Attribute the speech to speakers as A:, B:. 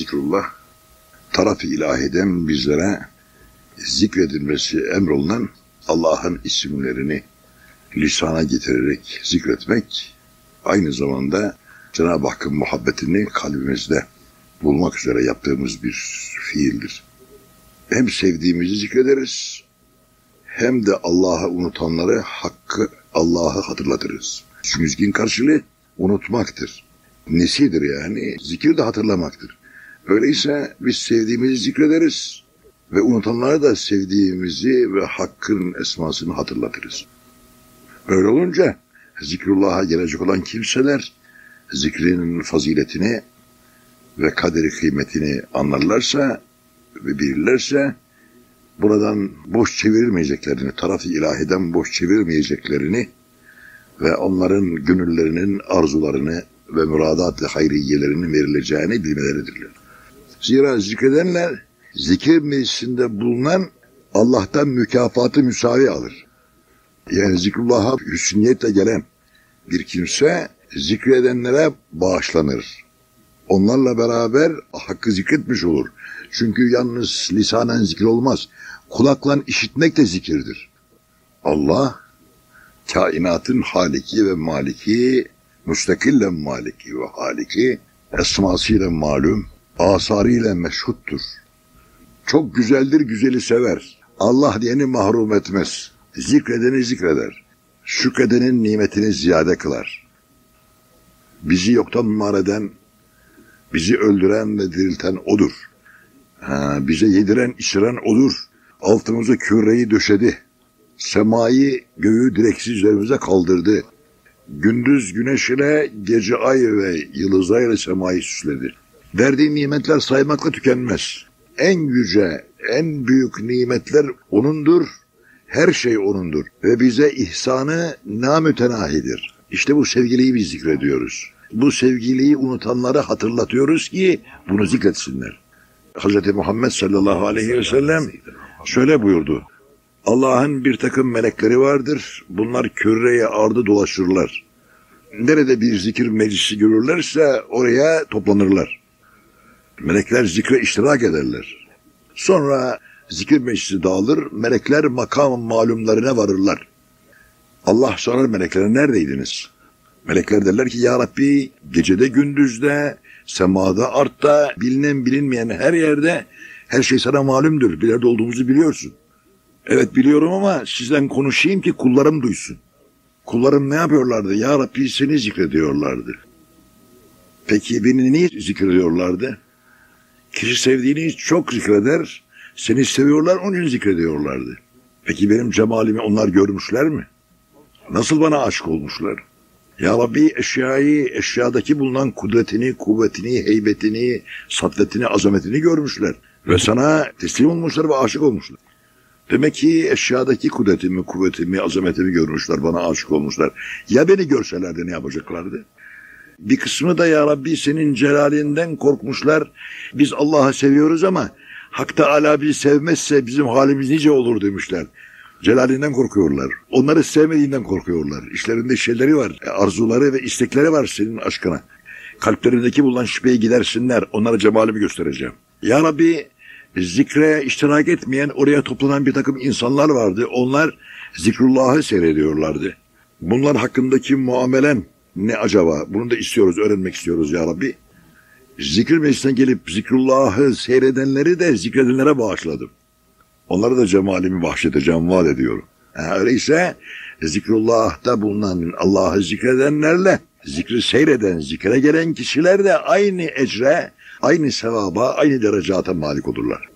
A: zikrullah taraf-ı ilahiden bizlere zikredilmesi emrolunan Allah'ın isimlerini lisana getirerek zikretmek aynı zamanda Cenab-ı Hakk'ın muhabbetini kalbimizde bulmak üzere yaptığımız bir fiildir. Hem sevdiğimizi zikrederiz hem de Allah'ı unutanları hakkı Allah'ı hatırlatırız. Çünkü zikrin karşılığı unutmaktır. Nesidir yani? Zikir de hatırlamaktır. Öyleyse biz sevdiğimizi zikrederiz ve unutanlara da sevdiğimizi ve hakkın esmasını hatırlatırız. Öyle olunca zikrullah'a gelecek olan kimseler zikrin faziletini ve kaderi kıymetini anlarlarsa ve bilirlerse buradan boş çevirmeyeceklerini, taraf-ı ilahiden boş çevirmeyeceklerini ve onların gönüllerinin arzularını ve müradat ve hayriyelerinin verileceğini bilmeleridirler. Zira zikredenler zikir meclisinde bulunan Allah'tan mükafatı müsavi alır. Yani zikrullah'a hüsniyetle gelen bir kimse zikredenlere bağışlanır. Onlarla beraber hakkı zikretmiş olur. Çünkü yalnız lisanen zikir olmaz. Kulakla işitmek de zikirdir. Allah kainatın haliki ve maliki, müstakillen maliki ve haliki, esmasıyla malum, asarıyla meşhuttur. Çok güzeldir, güzeli sever. Allah diyeni mahrum etmez. Zikredeni zikreder. Şükredenin nimetini ziyade kılar. Bizi yoktan var eden, bizi öldüren ve dirilten O'dur. Ha, bize yediren, içiren O'dur. Altımıza küreyi döşedi. Semayı, göğü direksiz üzerimize kaldırdı. Gündüz güneş ile gece ay ve yıldızlar ile semayı süsledi. Verdiği nimetler saymakla tükenmez. En yüce, en büyük nimetler O'nundur. Her şey O'nundur. Ve bize ihsanı namütenahidir. İşte bu sevgiliyi biz zikrediyoruz. Bu sevgiliyi unutanlara hatırlatıyoruz ki bunu zikretsinler. Hz. Muhammed sallallahu aleyhi ve sellem şöyle buyurdu. Allah'ın bir takım melekleri vardır. Bunlar küreye ardı dolaşırlar. Nerede bir zikir meclisi görürlerse oraya toplanırlar. Melekler zikre iştirak ederler. Sonra zikir meclisi dağılır, melekler makam malumlarına varırlar. Allah sorar meleklere neredeydiniz? Melekler derler ki ya Rabbi gecede gündüzde, semada, artta, bilinen bilinmeyen her yerde her şey sana malumdur. Bir yerde olduğumuzu biliyorsun. Evet biliyorum ama sizden konuşayım ki kullarım duysun. Kullarım ne yapıyorlardı? Ya Rabbi seni zikrediyorlardı. Peki beni niye zikrediyorlardı? Kişi sevdiğini çok zikreder, seni seviyorlar onun için zikrediyorlardı. Peki benim cemalimi onlar görmüşler mi? Nasıl bana aşık olmuşlar? Ya Rabbi eşyayı, eşyadaki bulunan kudretini, kuvvetini, heybetini, satvetini, azametini görmüşler. Ve sana teslim olmuşlar ve aşık olmuşlar. Demek ki eşyadaki kudretimi, kuvvetimi, azametimi görmüşler, bana aşık olmuşlar. Ya beni görselerdi ne yapacaklardı? Bir kısmı da ya Rabbi senin celalinden korkmuşlar. Biz Allah'ı seviyoruz ama Hak Teala bizi sevmezse bizim halimiz nice olur demişler. Celalinden korkuyorlar. Onları sevmediğinden korkuyorlar. İşlerinde şeyleri var, arzuları ve istekleri var senin aşkına. Kalplerindeki bulunan şüpheyi gidersinler. Onlara cemalimi göstereceğim. Ya Rabbi zikre iştirak etmeyen oraya toplanan bir takım insanlar vardı. Onlar zikrullahı seyrediyorlardı. Bunlar hakkındaki muamelen ne acaba? Bunu da istiyoruz, öğrenmek istiyoruz ya Rabbi. Zikir meclisine gelip zikrullahı seyredenleri de zikredenlere bağışladım. Onlara da cemalimi bahşedeceğim, vaat ediyorum. Yani öyleyse zikrullah'ta bulunan Allah'ı zikredenlerle zikri seyreden, zikre gelen kişiler de aynı ecre, aynı sevaba, aynı derecata malik olurlar.